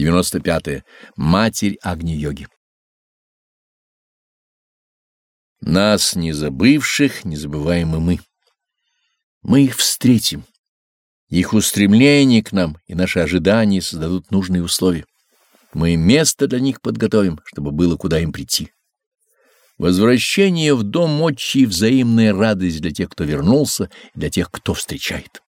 95. -е. Матерь Агни-йоги. Нас, не забывших, не забываем и мы. Мы их встретим. Их устремление к нам и наши ожидания создадут нужные условия. Мы место для них подготовим, чтобы было куда им прийти. Возвращение в дом отчий — взаимная радость для тех, кто вернулся, и для тех, кто встречает.